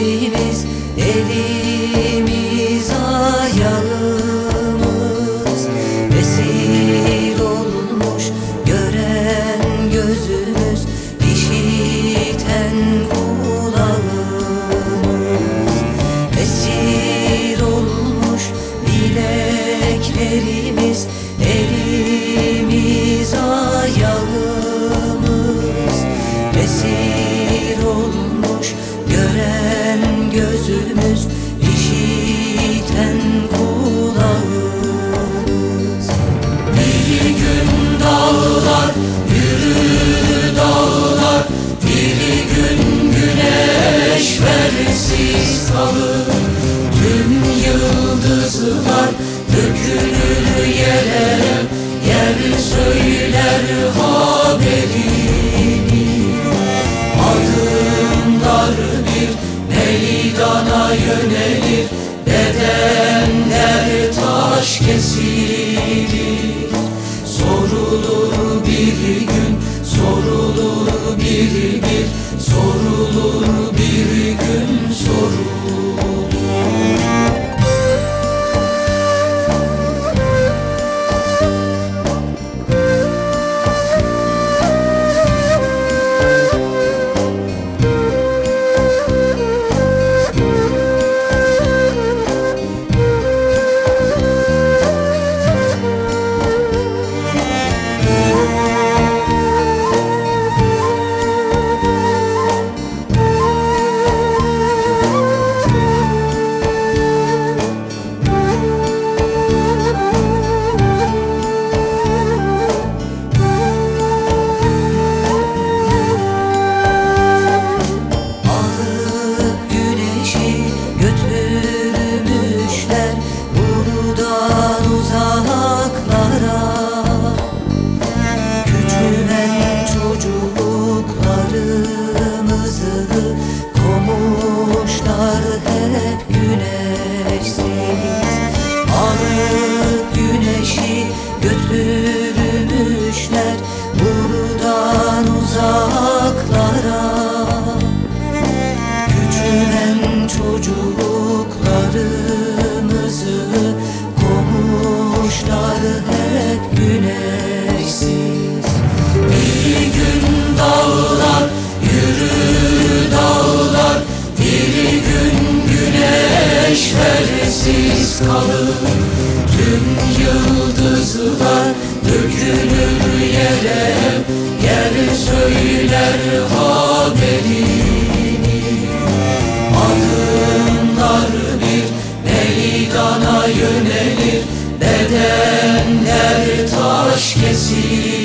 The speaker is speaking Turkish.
deliyiz, deliyiz. kalır Tüm yıldızlar dökülür yere. Yer söyler haberini. Adımlar bir meydana yönelir. Bedenler taş kesir. Güneşi güneşlersiz kalır Tüm yıldızlar dökülür yere. Yer söyler haberini Adımlar bir meydana yönelir. Bedenler taş kesilir